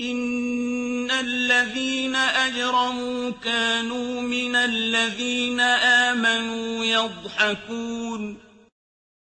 إِنَّ الَّذِينَ أَجْرَمُوا كَانُوا مِنَ الَّذِينَ آمَنُوا يَضْحَكُونَ